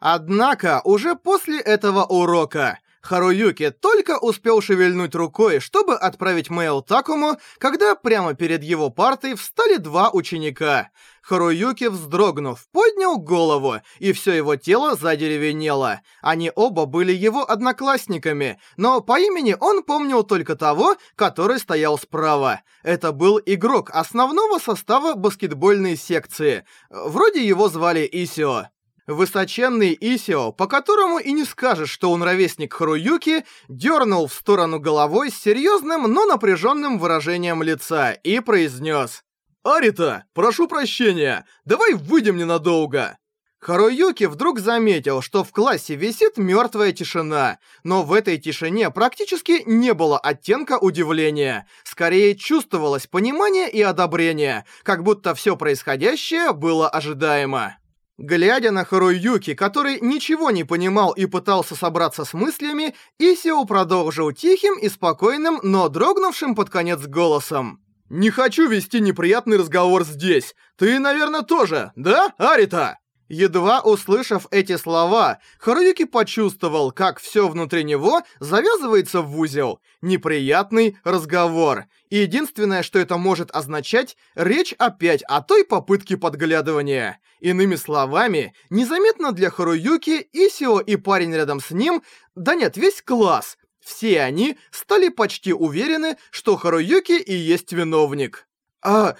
Однако, уже после этого урока, Харуюки только успел шевельнуть рукой, чтобы отправить мейл Такому, когда прямо перед его партой встали два ученика. Харуюки, вздрогнув, поднял голову, и все его тело задеревенело. Они оба были его одноклассниками, но по имени он помнил только того, который стоял справа. Это был игрок основного состава баскетбольной секции. Вроде его звали Исио. Высоченный Исио, по которому и не скажешь, что он ровесник Харуюки, дернул в сторону головой с серьезным, но напряженным выражением лица и произнес «Арита, прошу прощения, давай выйдем ненадолго». Харуюки вдруг заметил, что в классе висит мертвая тишина, но в этой тишине практически не было оттенка удивления. Скорее чувствовалось понимание и одобрение, как будто все происходящее было ожидаемо. Глядя на Харуюки, который ничего не понимал и пытался собраться с мыслями, Исио продолжил тихим и спокойным, но дрогнувшим под конец голосом. «Не хочу вести неприятный разговор здесь. Ты, наверное, тоже, да, Арита?» Едва услышав эти слова, Харуюки почувствовал, как все внутри него завязывается в узел. Неприятный разговор. И единственное, что это может означать, речь опять о той попытке подглядывания. Иными словами, незаметно для Харуюки, Исио и парень рядом с ним, да нет, весь класс, все они стали почти уверены, что Харуюки и есть виновник. «А,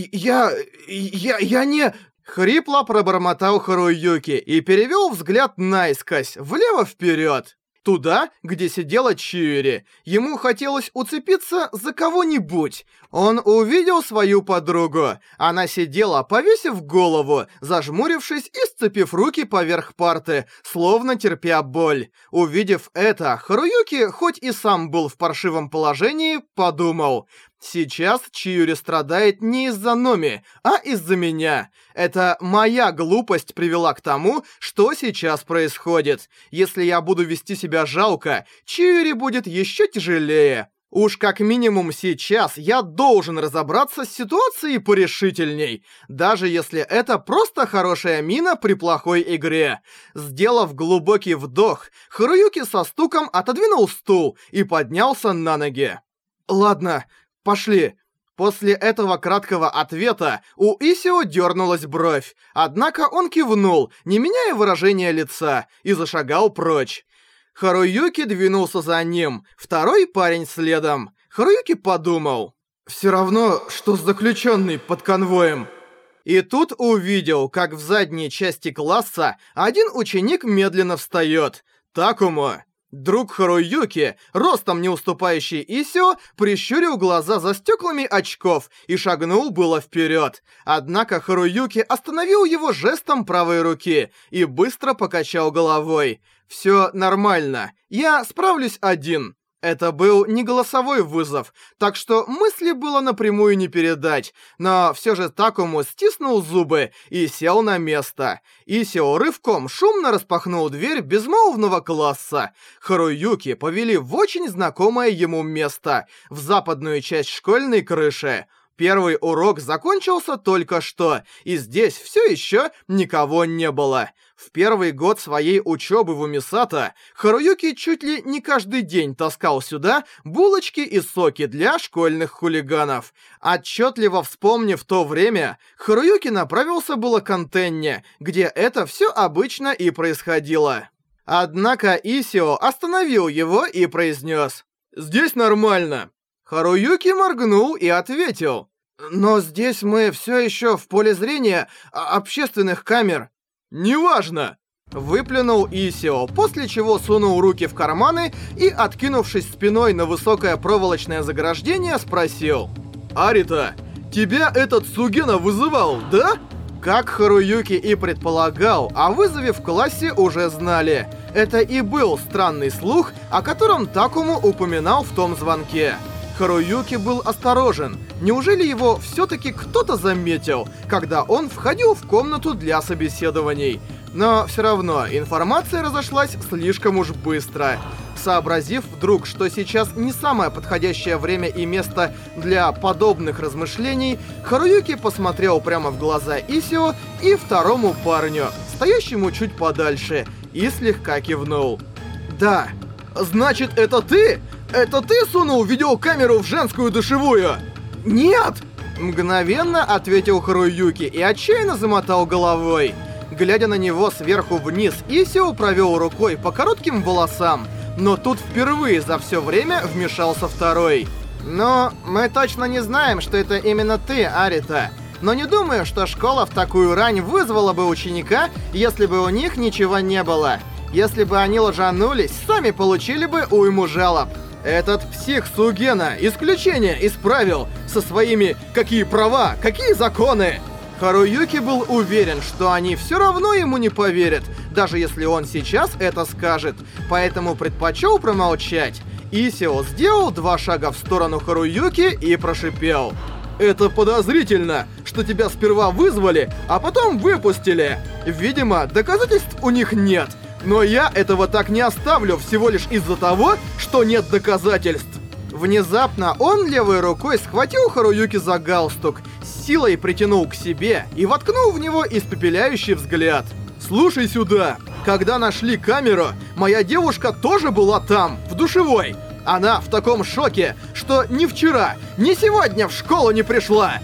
я... я... я не...» Хрипло пробормотал Харуюки и перевел взгляд наискось, влево-вперед. Туда, где сидела Чиури. Ему хотелось уцепиться за кого-нибудь. Он увидел свою подругу. Она сидела, повесив голову, зажмурившись и сцепив руки поверх парты, словно терпя боль. Увидев это, Харуюки, хоть и сам был в паршивом положении, подумал... Сейчас Чиури страдает не из-за Номи, а из-за меня. Это моя глупость привела к тому, что сейчас происходит. Если я буду вести себя жалко, Чиури будет еще тяжелее. Уж как минимум сейчас я должен разобраться с ситуацией порешительней, даже если это просто хорошая мина при плохой игре. Сделав глубокий вдох, Харуюки со стуком отодвинул стул и поднялся на ноги. «Ладно, Пошли!» После этого краткого ответа у Исио дернулась бровь, однако он кивнул, не меняя выражения лица, и зашагал прочь. Харуюки двинулся за ним, второй парень следом. Харуюки подумал, «Все равно, что заключенный под конвоем». И тут увидел, как в задней части класса один ученик медленно встает. Такому. Друг Харуюки, ростом не уступающий Исио, прищурил глаза за стеклами очков и шагнул было вперед. Однако Харуюки остановил его жестом правой руки и быстро покачал головой. «Всё нормально, я справлюсь один». Это был не голосовой вызов, так что мысли было напрямую не передать, но все же Такому стиснул зубы и сел на место. Исио рывком шумно распахнул дверь безмолвного класса. Харуюки повели в очень знакомое ему место, в западную часть школьной крыши. Первый урок закончился только что, и здесь все еще никого не было. В первый год своей учебы в Умисата Харуюки чуть ли не каждый день таскал сюда булочки и соки для школьных хулиганов. Отчетливо вспомнив то время, Харуюки направился было к антенне, где это все обычно и происходило. Однако Исио остановил его и произнес «Здесь нормально». Харуюки моргнул и ответил. «Но здесь мы все еще в поле зрения общественных камер». «Неважно!» Выплюнул Исио, после чего сунул руки в карманы и, откинувшись спиной на высокое проволочное заграждение, спросил. «Арита, тебя этот Сугена вызывал, да?» Как Харуюки и предполагал, о вызове в классе уже знали. Это и был странный слух, о котором Такому упоминал в том звонке. Харуюки был осторожен. Неужели его все-таки кто-то заметил, когда он входил в комнату для собеседований? Но все равно информация разошлась слишком уж быстро. Сообразив вдруг, что сейчас не самое подходящее время и место для подобных размышлений, Харуюки посмотрел прямо в глаза Исио и второму парню, стоящему чуть подальше, и слегка кивнул. «Да, значит, это ты? Это ты сунул видеокамеру в женскую душевую?» «Нет!» Мгновенно ответил Харуюки и отчаянно замотал головой. Глядя на него сверху вниз, Исио провел рукой по коротким волосам, но тут впервые за все время вмешался второй. «Но мы точно не знаем, что это именно ты, Арита. Но не думаю, что школа в такую рань вызвала бы ученика, если бы у них ничего не было. Если бы они лжанулись, сами получили бы уйму жалоб. Этот псих Сугена исключение из правил со своими «какие права, какие законы». Харуюки был уверен, что они все равно ему не поверят, даже если он сейчас это скажет, поэтому предпочел промолчать. Исио сделал два шага в сторону Харуюки и прошипел. «Это подозрительно, что тебя сперва вызвали, а потом выпустили. Видимо, доказательств у них нет. Но я этого так не оставлю всего лишь из-за того, что нет доказательств. Внезапно он левой рукой схватил Харуюки за галстук, силой притянул к себе и воткнул в него испепеляющий взгляд. «Слушай сюда! Когда нашли камеру, моя девушка тоже была там, в душевой. Она в таком шоке, что ни вчера, ни сегодня в школу не пришла.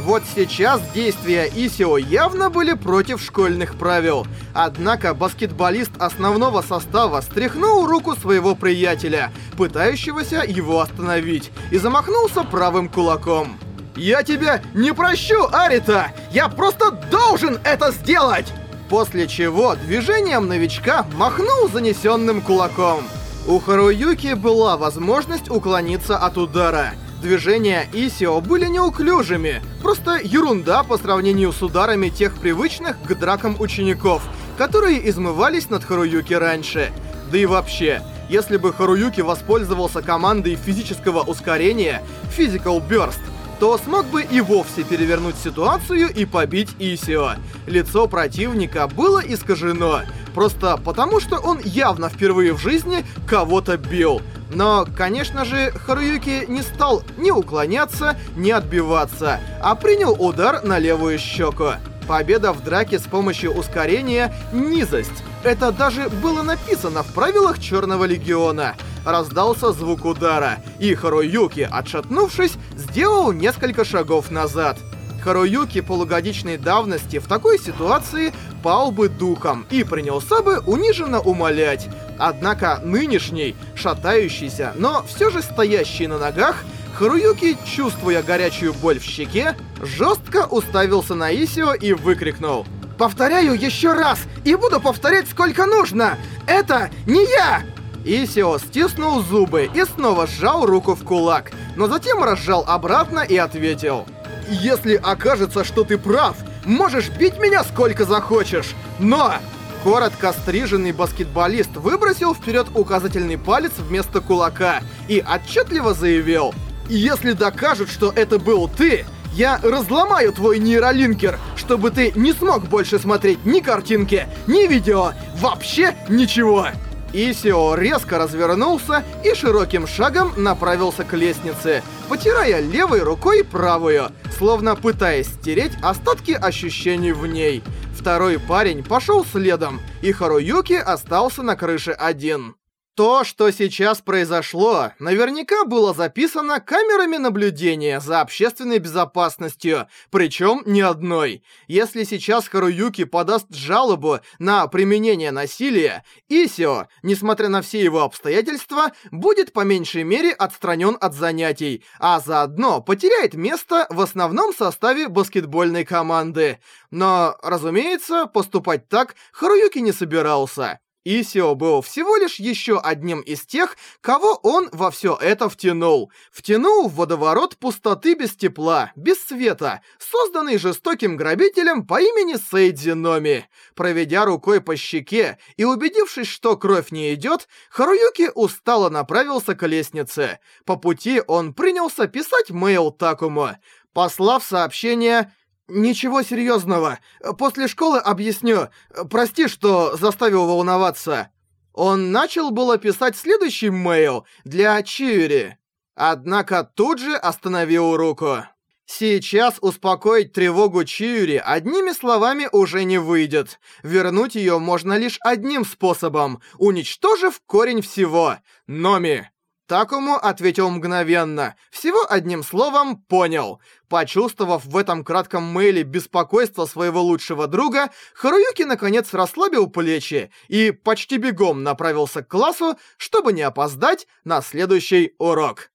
Вот сейчас действия Исио явно были против школьных правил. Однако баскетболист основного состава стряхнул руку своего приятеля, пытающегося его остановить, и замахнулся правым кулаком. «Я тебя не прощу, Арита! Я просто должен это сделать!» После чего движением новичка махнул занесенным кулаком. У Харуюки была возможность уклониться от удара — Движения Исио были неуклюжими, просто ерунда по сравнению с ударами тех привычных к дракам учеников, которые измывались над Харуюки раньше. Да и вообще, если бы Харуюки воспользовался командой физического ускорения Physical Burst, то смог бы и вовсе перевернуть ситуацию и побить Исио. Лицо противника было искажено, просто потому что он явно впервые в жизни кого-то бил. Но, конечно же, Харуюки не стал ни уклоняться, ни отбиваться, а принял удар на левую щеку. Победа в драке с помощью ускорения — низость. Это даже было написано в правилах Черного Легиона. Раздался звук удара, и Харуюки, отшатнувшись, сделал несколько шагов назад. Харуюки полугодичной давности в такой ситуации пал бы духом и принялся бы униженно умолять. Однако нынешний, шатающийся, но все же стоящий на ногах, Харуюки, чувствуя горячую боль в щеке, жестко уставился на Исио и выкрикнул. «Повторяю еще раз, и буду повторять сколько нужно! Это не я!» Исио стиснул зубы и снова сжал руку в кулак, но затем разжал обратно и ответил. «Если окажется, что ты прав, можешь бить меня сколько захочешь, но Коротко стриженный баскетболист выбросил вперед указательный палец вместо кулака и отчетливо заявил «Если докажут, что это был ты, я разломаю твой нейролинкер, чтобы ты не смог больше смотреть ни картинки, ни видео, вообще ничего!» Исио резко развернулся и широким шагом направился к лестнице, потирая левой рукой правую, словно пытаясь стереть остатки ощущений в ней. Второй парень пошел следом, и Харуюки остался на крыше один. То, что сейчас произошло, наверняка было записано камерами наблюдения за общественной безопасностью, причем не одной. Если сейчас Харуюки подаст жалобу на применение насилия, Исио, несмотря на все его обстоятельства, будет по меньшей мере отстранен от занятий, а заодно потеряет место в основном составе баскетбольной команды. Но, разумеется, поступать так Харуюки не собирался. Исио был всего лишь еще одним из тех, кого он во все это втянул. Втянул в водоворот пустоты без тепла, без света, созданный жестоким грабителем по имени Сейдзи Номи. Проведя рукой по щеке и убедившись, что кровь не идет, Харуюки устало направился к лестнице. По пути он принялся писать мейл Такому. Послав сообщение «Ничего серьезного. После школы объясню. Прости, что заставил волноваться». Он начал было писать следующий мейл для Чиури. Однако тут же остановил руку. Сейчас успокоить тревогу Чиури одними словами уже не выйдет. Вернуть ее можно лишь одним способом, уничтожив корень всего. Номи. Такому ответил мгновенно. Всего одним словом «понял». Почувствовав в этом кратком мейле беспокойство своего лучшего друга, Харуюки наконец расслабил плечи и почти бегом направился к классу, чтобы не опоздать на следующий урок.